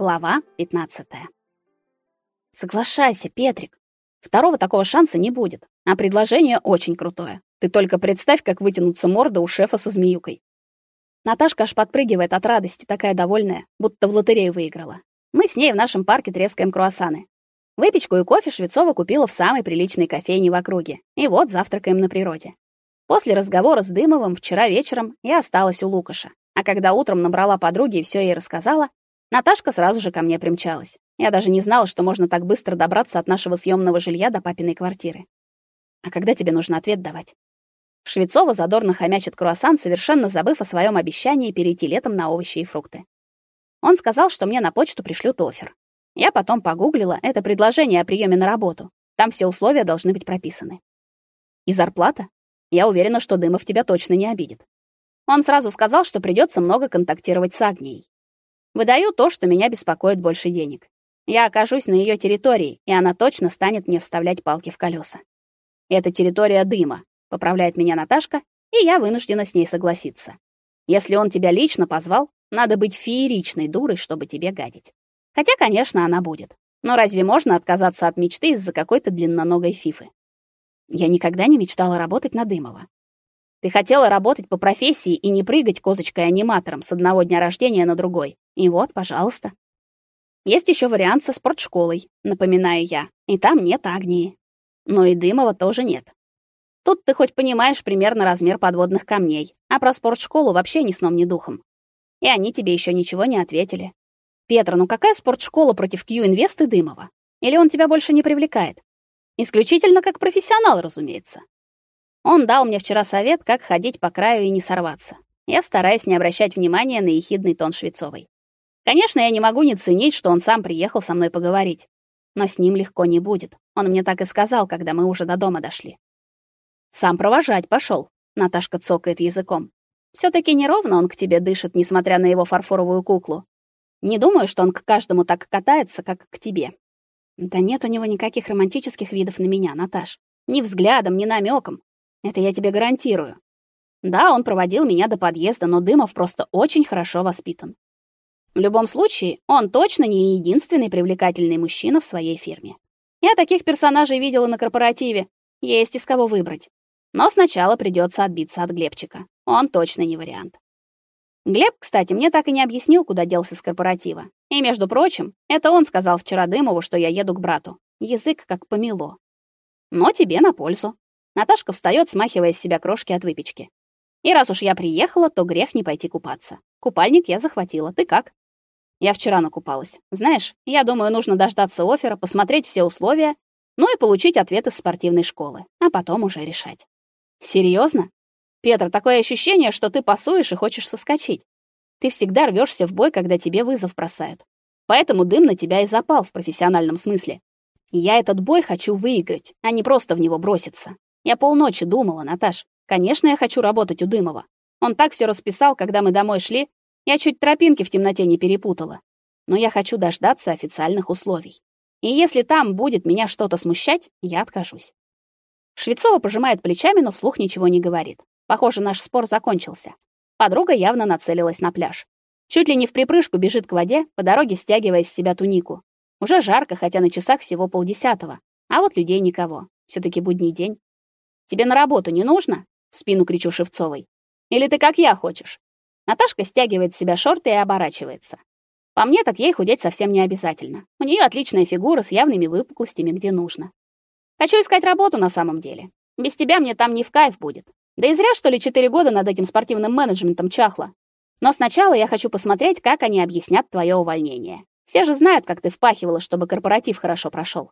Глава 15. Соглашайся, Петрик. Второго такого шанса не будет, а предложение очень крутое. Ты только представь, как вытянутся морда у шефа со змеюкой. Наташка аж подпрыгивает от радости, такая довольная, будто в лотерею выиграла. Мы с ней в нашем парке трескаем круассаны. Выпечку и кофе Швецова купила в самой приличной кофейне в округе. И вот завтракаем на природе. После разговора с Дымовым вчера вечером я осталась у Лукаша. А когда утром набрала подруги и все ей рассказала, Наташка сразу же ко мне примчалась. Я даже не знала, что можно так быстро добраться от нашего съемного жилья до папиной квартиры. А когда тебе нужно ответ давать? Швецова задорно хомячит круассан, совершенно забыв о своем обещании перейти летом на овощи и фрукты. Он сказал, что мне на почту пришлют офер. Я потом погуглила это предложение о приеме на работу. Там все условия должны быть прописаны. И зарплата? Я уверена, что Дымов тебя точно не обидит. Он сразу сказал, что придется много контактировать с Агнией. Выдаю то, что меня беспокоит больше денег. Я окажусь на ее территории, и она точно станет мне вставлять палки в колеса. Это территория дыма, поправляет меня Наташка, и я вынуждена с ней согласиться. Если он тебя лично позвал, надо быть фееричной дурой, чтобы тебе гадить. Хотя, конечно, она будет. Но разве можно отказаться от мечты из-за какой-то длинноногой фифы? Я никогда не мечтала работать на Дымова. Ты хотела работать по профессии и не прыгать козочкой-аниматором с одного дня рождения на другой. И вот, пожалуйста. Есть еще вариант со спортшколой, напоминаю я. И там нет Агнии. Но и Дымова тоже нет. Тут ты хоть понимаешь примерно размер подводных камней, а про спортшколу вообще ни сном, ни духом. И они тебе еще ничего не ответили. Петра, ну какая спортшкола против Q-Invest и Дымова? Или он тебя больше не привлекает? Исключительно как профессионал, разумеется. Он дал мне вчера совет, как ходить по краю и не сорваться. Я стараюсь не обращать внимания на ехидный тон Швецовой. Конечно, я не могу не ценить, что он сам приехал со мной поговорить. Но с ним легко не будет. Он мне так и сказал, когда мы уже до дома дошли. Сам провожать пошел. Наташка цокает языком. все таки неровно он к тебе дышит, несмотря на его фарфоровую куклу. Не думаю, что он к каждому так катается, как к тебе. Да нет у него никаких романтических видов на меня, Наташ. Ни взглядом, ни намеком. Это я тебе гарантирую. Да, он проводил меня до подъезда, но Дымов просто очень хорошо воспитан. В любом случае, он точно не единственный привлекательный мужчина в своей фирме. Я таких персонажей видела на корпоративе. Есть из кого выбрать. Но сначала придется отбиться от Глебчика. Он точно не вариант. Глеб, кстати, мне так и не объяснил, куда делся с корпоратива. И, между прочим, это он сказал вчера Дымову, что я еду к брату. Язык как помело. Но тебе на пользу. Наташка встает, смахивая с себя крошки от выпечки. И раз уж я приехала, то грех не пойти купаться. Купальник я захватила. Ты как? Я вчера накупалась. Знаешь, я думаю, нужно дождаться оффера, посмотреть все условия, ну и получить ответ из спортивной школы, а потом уже решать. Серьезно? Петр, такое ощущение, что ты пасуешь и хочешь соскочить. Ты всегда рвешься в бой, когда тебе вызов бросают. Поэтому дым на тебя и запал в профессиональном смысле. Я этот бой хочу выиграть, а не просто в него броситься. Я полночи думала, Наташ. Конечно, я хочу работать у Дымова. Он так все расписал, когда мы домой шли, я чуть тропинки в темноте не перепутала. Но я хочу дождаться официальных условий. И если там будет меня что-то смущать, я откажусь. Швецова пожимает плечами, но вслух ничего не говорит. Похоже, наш спор закончился. Подруга явно нацелилась на пляж. Чуть ли не в припрыжку бежит к воде, по дороге стягивая с себя тунику. Уже жарко, хотя на часах всего полдесятого. А вот людей никого. все таки будний день. Тебе на работу не нужно? В спину кричу Шевцовой. Или ты как я хочешь? Наташка стягивает с себя шорты и оборачивается. По мне, так ей худеть совсем не обязательно. У нее отличная фигура с явными выпуклостями, где нужно. Хочу искать работу на самом деле. Без тебя мне там не в кайф будет. Да и зря, что ли, четыре года над этим спортивным менеджментом чахла. Но сначала я хочу посмотреть, как они объяснят твое увольнение. Все же знают, как ты впахивала, чтобы корпоратив хорошо прошел.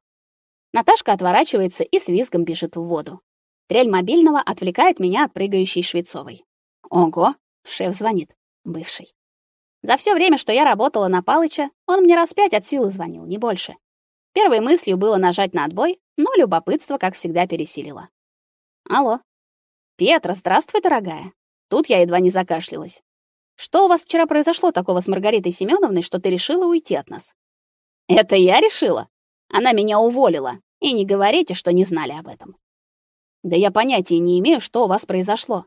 Наташка отворачивается и с визгом бежит в воду. Трель мобильного отвлекает меня от прыгающей Швецовой. Ого, Шеф звонит. Бывший. За все время, что я работала на Палыча, он мне раз пять от силы звонил, не больше. Первой мыслью было нажать на отбой, но любопытство, как всегда, пересилило. Алло. Петра, здравствуй, дорогая. Тут я едва не закашлялась. Что у вас вчера произошло такого с Маргаритой Семеновной, что ты решила уйти от нас? Это я решила. Она меня уволила. И не говорите, что не знали об этом. Да я понятия не имею, что у вас произошло.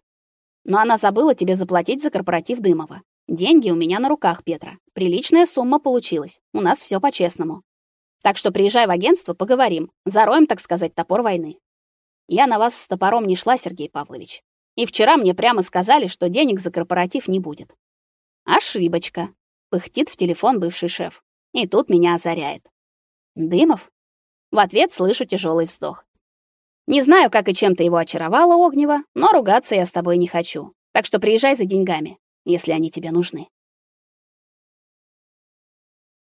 Но она забыла тебе заплатить за корпоратив Дымова. Деньги у меня на руках, Петра. Приличная сумма получилась. У нас все по-честному. Так что приезжай в агентство, поговорим. Зароем, так сказать, топор войны. Я на вас с топором не шла, Сергей Павлович. И вчера мне прямо сказали, что денег за корпоратив не будет. Ошибочка, пыхтит в телефон бывший шеф. И тут меня озаряет. Дымов? В ответ слышу тяжелый вздох. Не знаю, как и чем ты его очаровала, Огнева, но ругаться я с тобой не хочу. Так что приезжай за деньгами, если они тебе нужны.